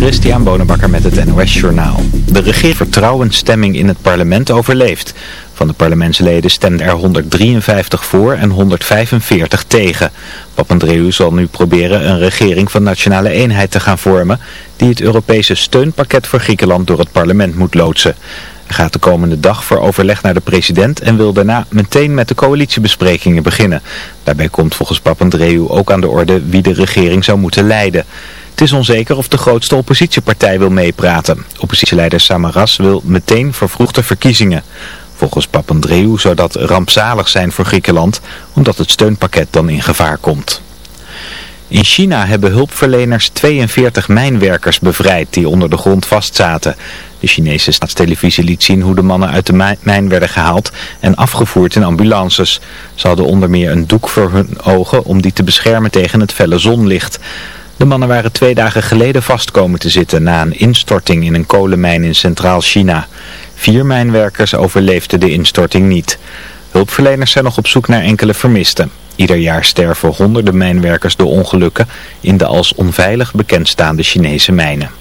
Christian Bonenbakker met het NOS Journaal. De regeringsvertrouwensstemming in het parlement overleeft. Van de parlementsleden stemden er 153 voor en 145 tegen. Papandreou zal nu proberen een regering van nationale eenheid te gaan vormen... die het Europese steunpakket voor Griekenland door het parlement moet loodsen. Hij gaat de komende dag voor overleg naar de president en wil daarna meteen met de coalitiebesprekingen beginnen. Daarbij komt volgens Papandreou ook aan de orde wie de regering zou moeten leiden. Het is onzeker of de grootste oppositiepartij wil meepraten. Oppositieleider Samaras wil meteen vervroegde verkiezingen. Volgens Papandreou zou dat rampzalig zijn voor Griekenland, omdat het steunpakket dan in gevaar komt. In China hebben hulpverleners 42 mijnwerkers bevrijd die onder de grond vastzaten. De Chinese staatstelevisie liet zien hoe de mannen uit de mijn werden gehaald en afgevoerd in ambulances. Ze hadden onder meer een doek voor hun ogen om die te beschermen tegen het felle zonlicht. De mannen waren twee dagen geleden vastkomen te zitten na een instorting in een kolenmijn in Centraal China. Vier mijnwerkers overleefden de instorting niet. Hulpverleners zijn nog op zoek naar enkele vermisten. Ieder jaar sterven honderden mijnwerkers door ongelukken in de als onveilig bekendstaande Chinese mijnen.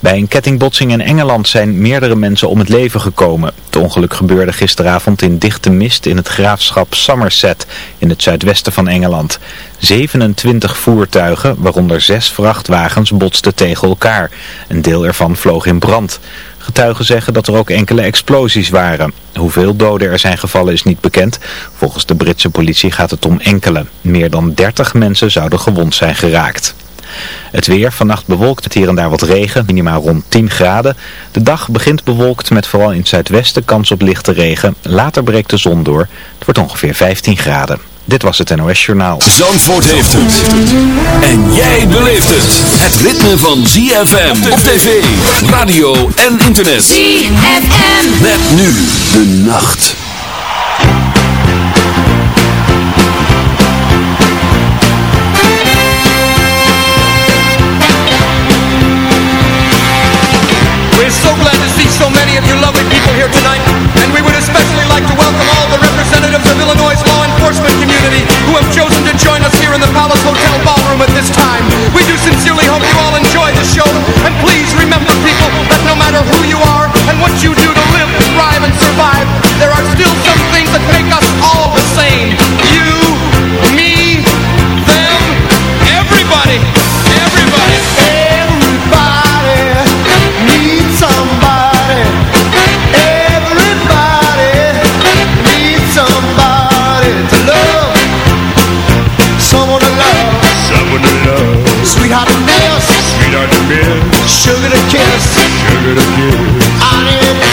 Bij een kettingbotsing in Engeland zijn meerdere mensen om het leven gekomen. Het ongeluk gebeurde gisteravond in dichte mist in het graafschap Somerset in het zuidwesten van Engeland. 27 voertuigen, waaronder zes vrachtwagens, botsten tegen elkaar. Een deel ervan vloog in brand. Getuigen zeggen dat er ook enkele explosies waren. Hoeveel doden er zijn gevallen is niet bekend. Volgens de Britse politie gaat het om enkele. Meer dan 30 mensen zouden gewond zijn geraakt. Het weer, vannacht bewolkt met hier en daar wat regen, minimaal rond 10 graden. De dag begint bewolkt met vooral in het zuidwesten kans op lichte regen. Later breekt de zon door. Het wordt ongeveer 15 graden. Dit was het NOS Journaal. Zandvoort heeft het. En jij beleeft het. Het ritme van ZFM op tv, radio en internet. ZFM. Met nu de nacht. Of you lovely people here tonight, and we would especially like to welcome all the representatives of Illinois' law enforcement community who have chosen to join us here in the Palace Hotel Ballroom at this time. We do sincerely hope you all enjoy the show, and please Sugar to kiss. sugar to kiss. I need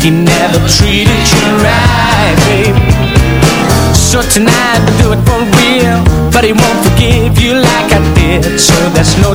He never treated you right, babe. So tonight we'll do it for real, but he won't forgive you like I did. So there's no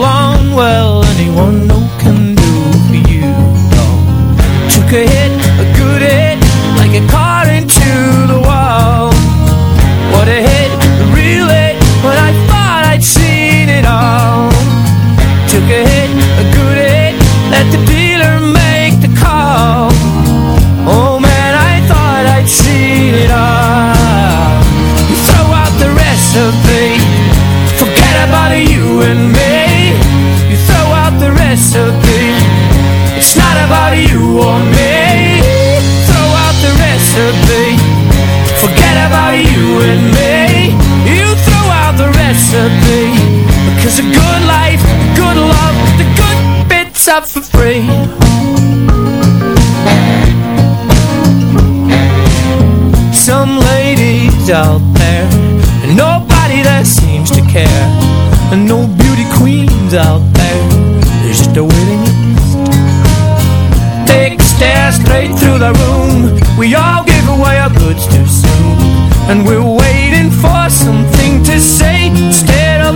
life, a good life, good love, the good bits are for free. Some ladies out there, and nobody that seems to care, and no beauty queens out there. There's just a waiting list. Take a stare straight through the room. We all give away our goods too soon, and we're waiting for something to say instead of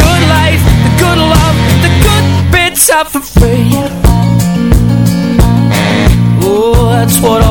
are for free. Oh, that's what all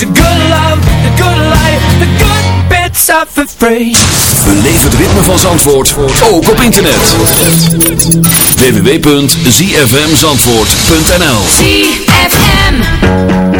The good love, the good life, the good bits are for free. Beleef het ritme van Zandvoort, ook op internet. www.zfmzandvoort.nl ZFM.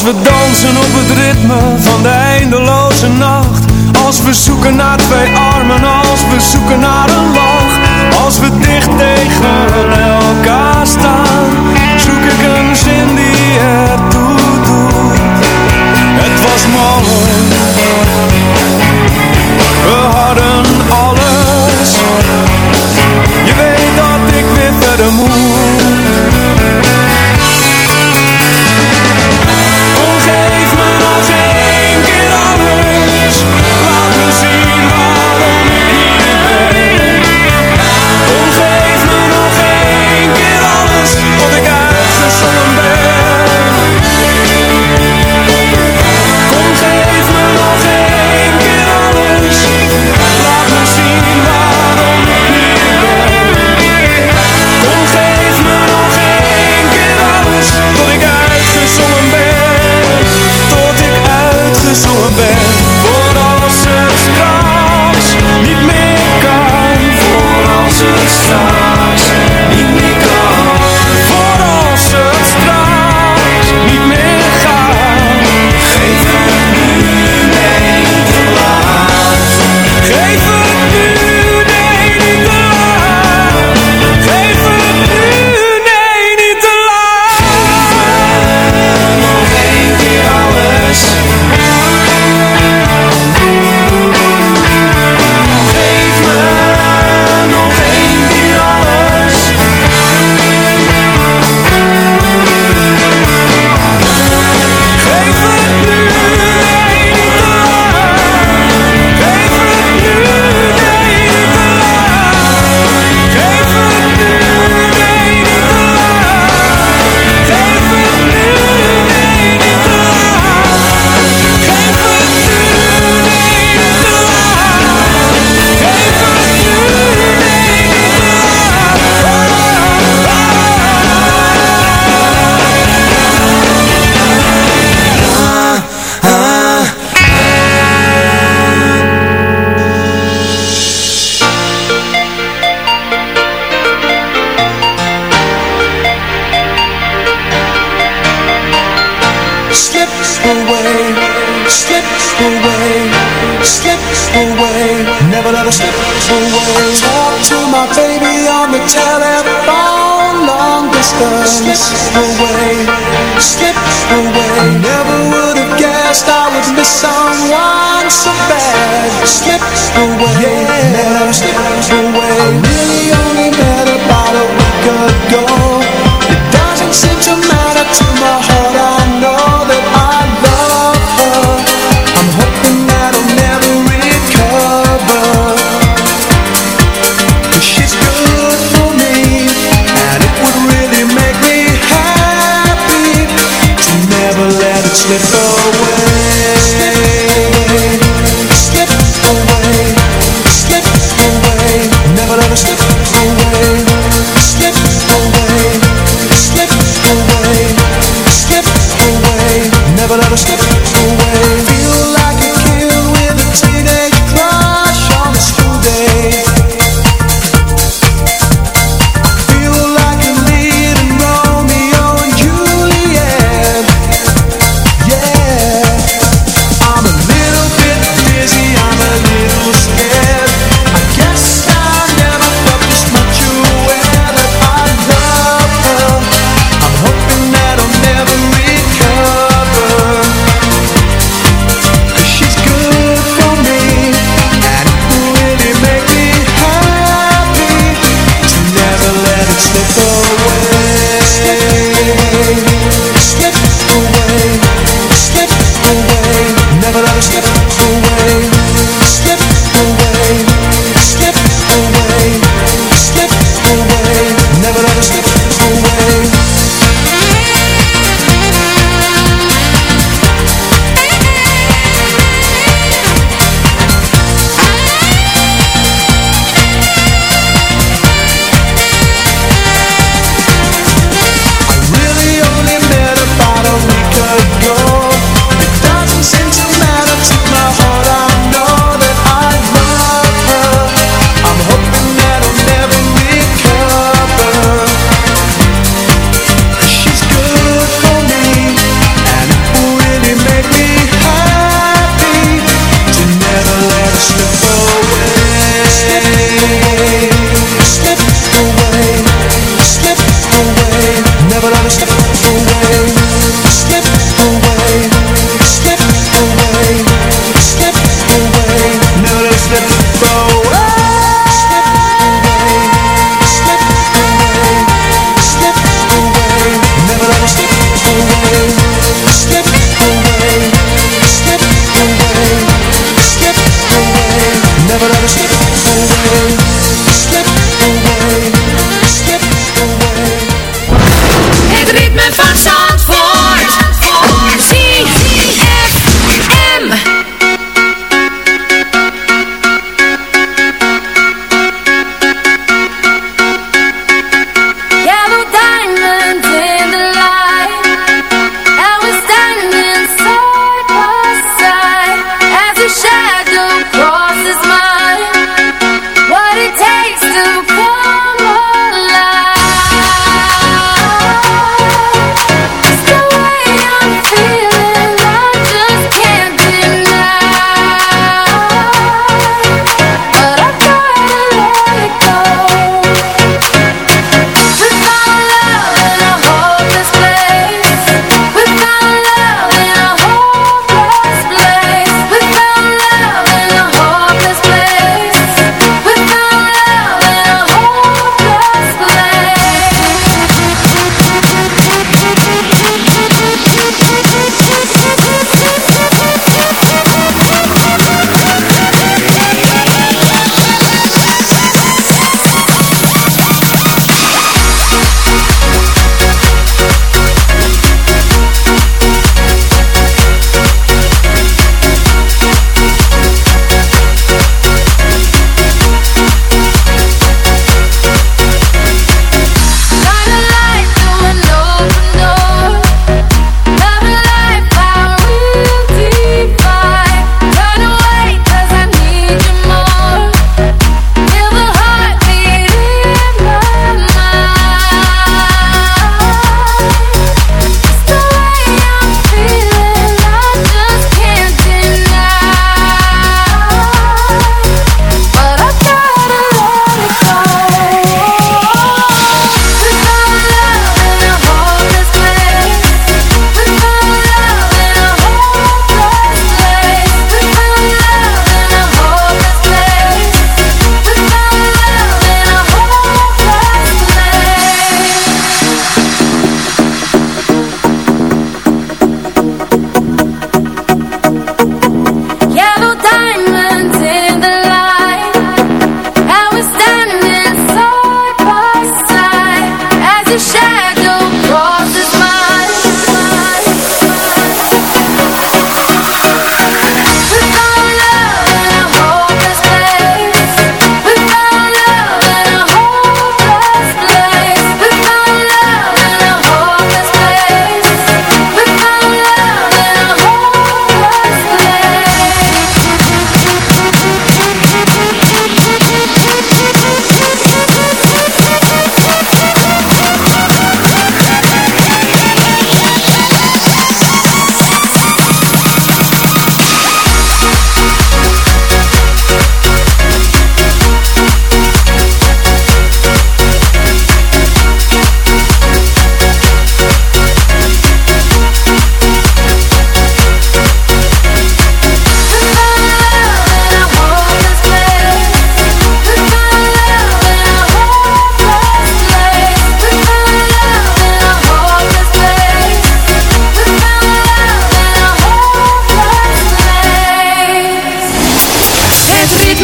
Als we dansen op het ritme van de eindeloze nacht. Als we zoeken naar twee armen, als we zoeken naar een lach. Als we dicht tegen elkaar staan.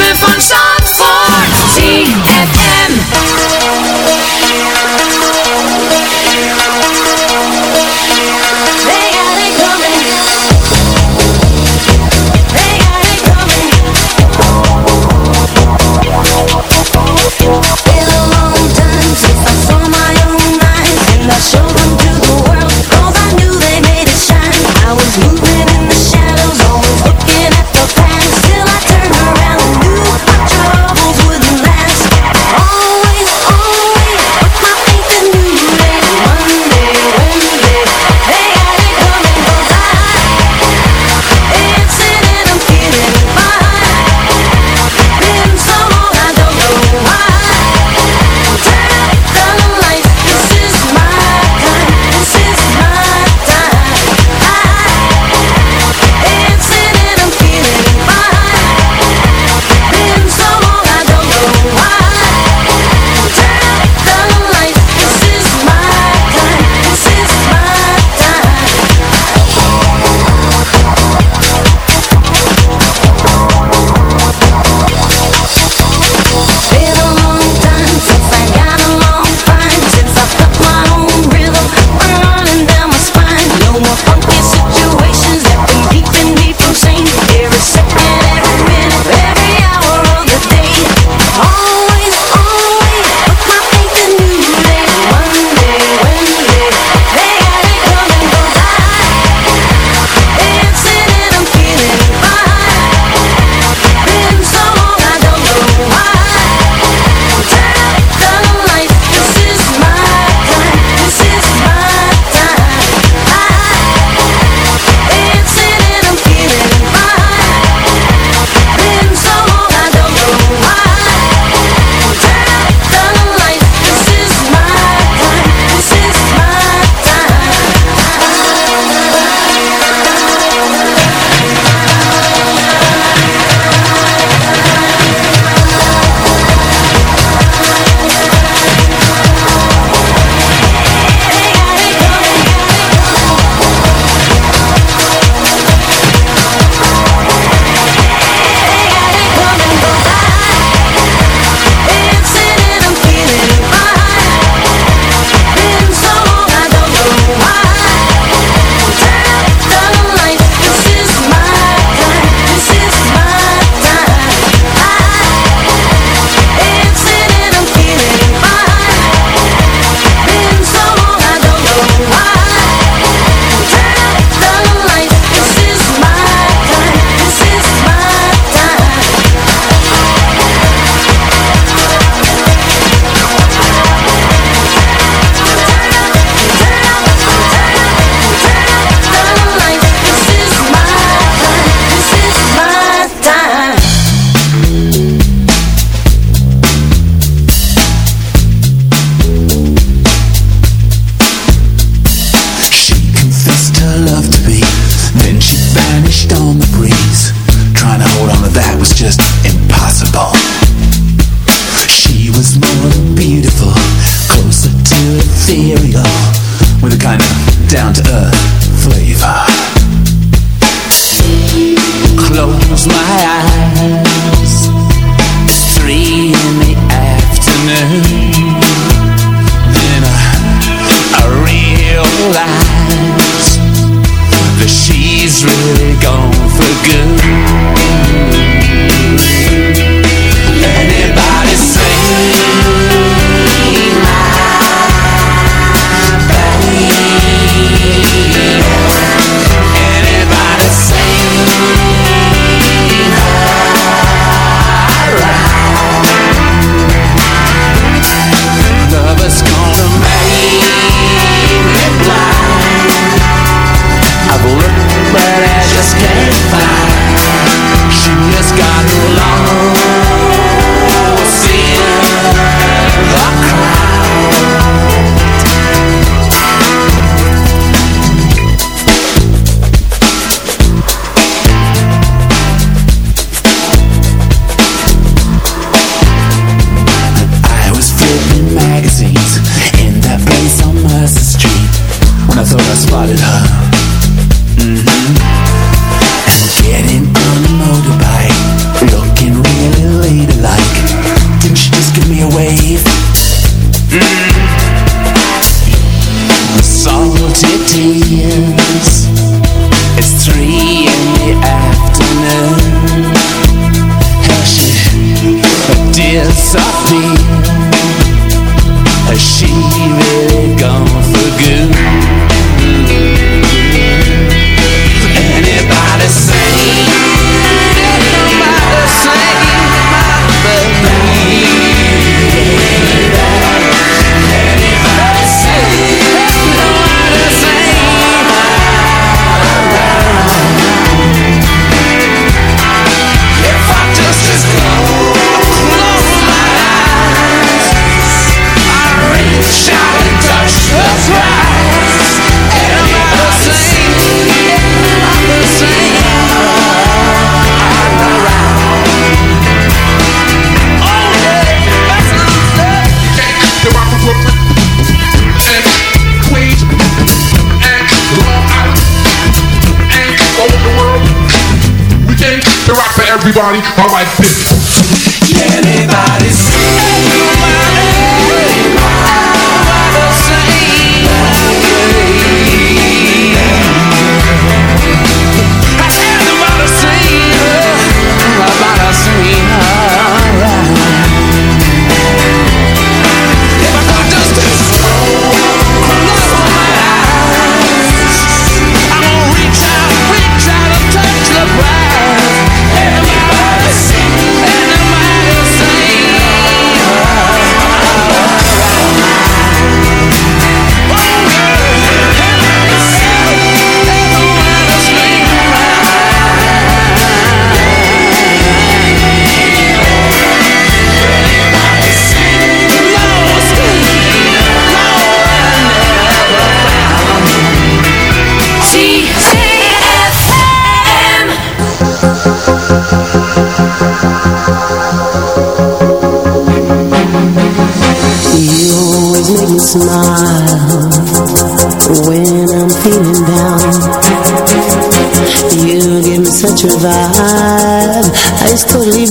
living fun side.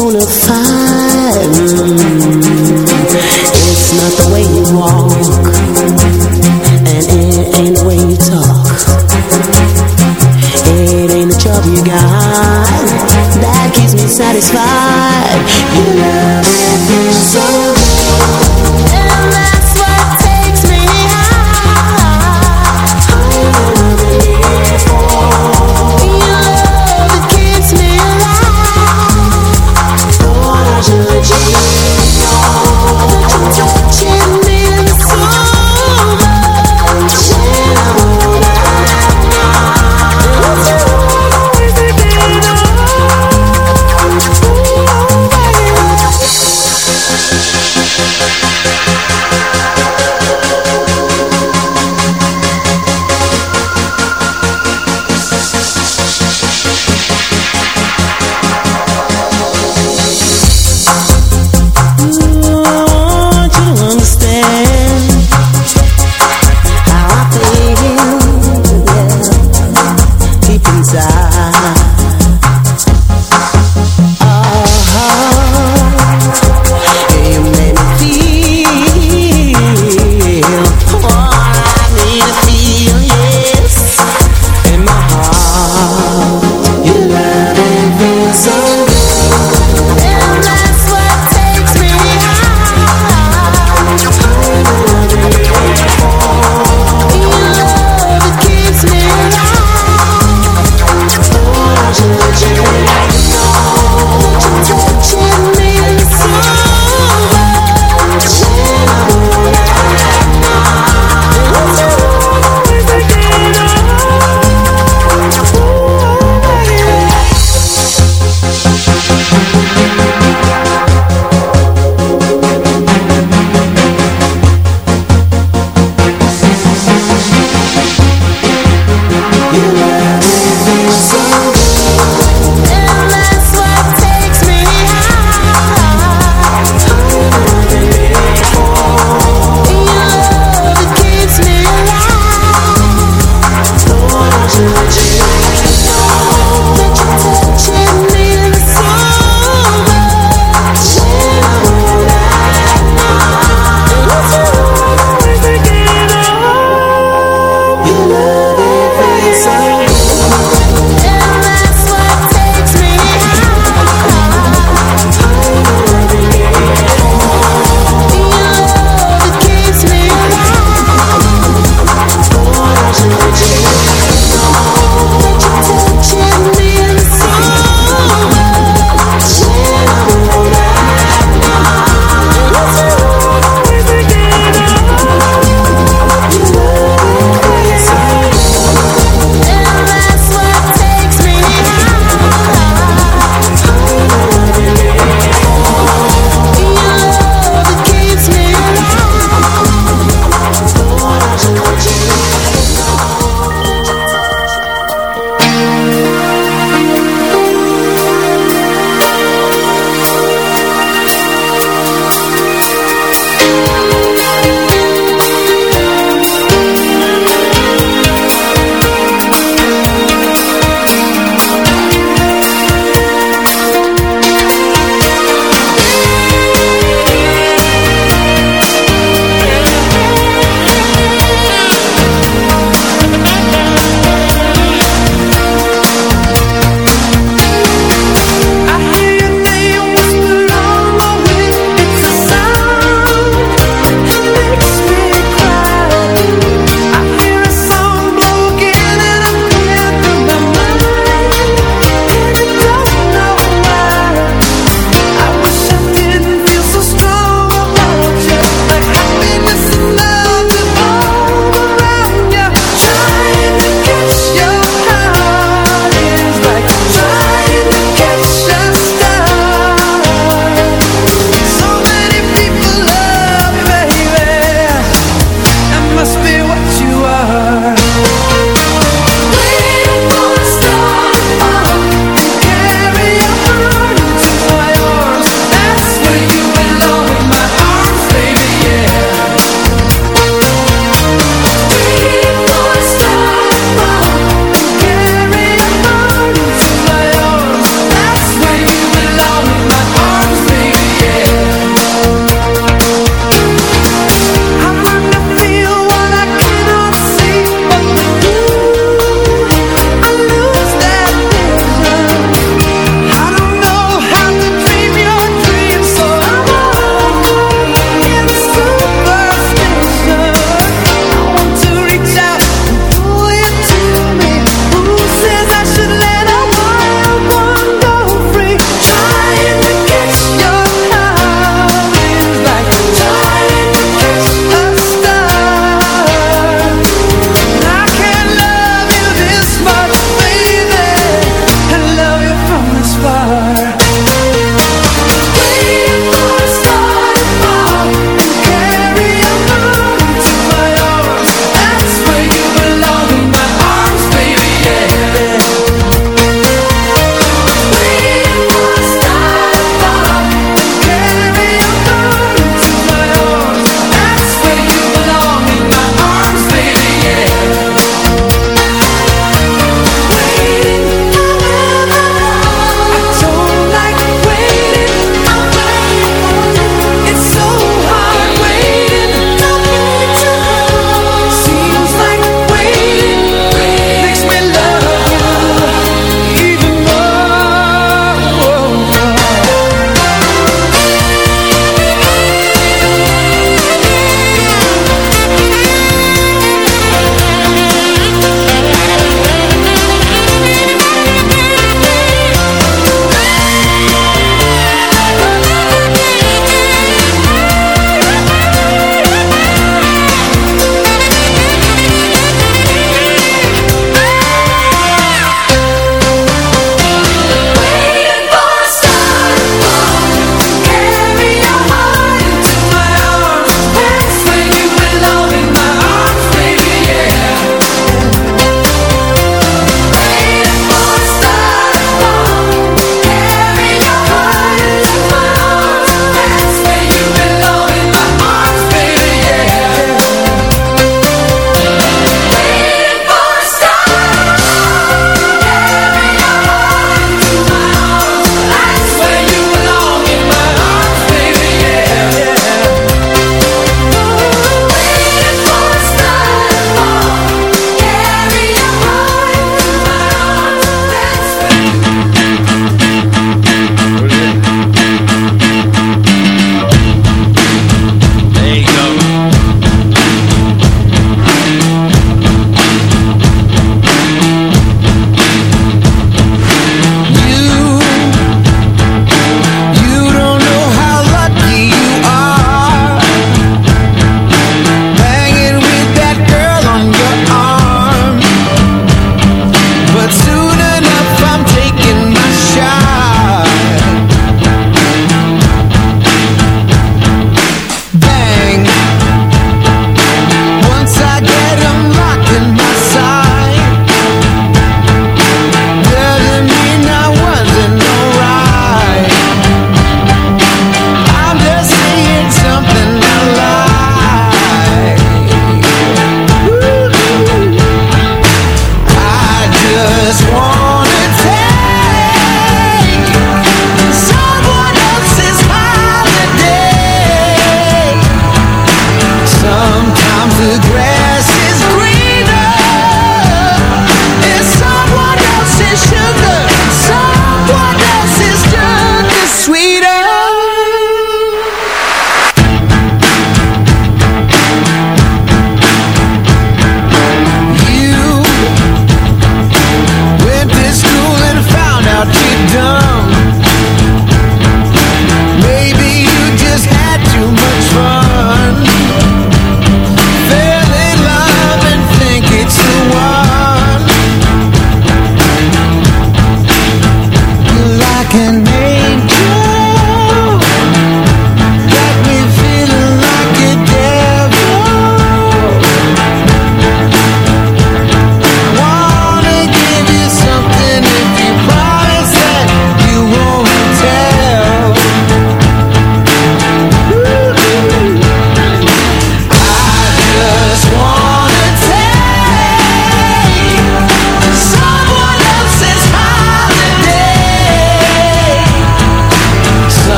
Bona fide.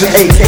2008.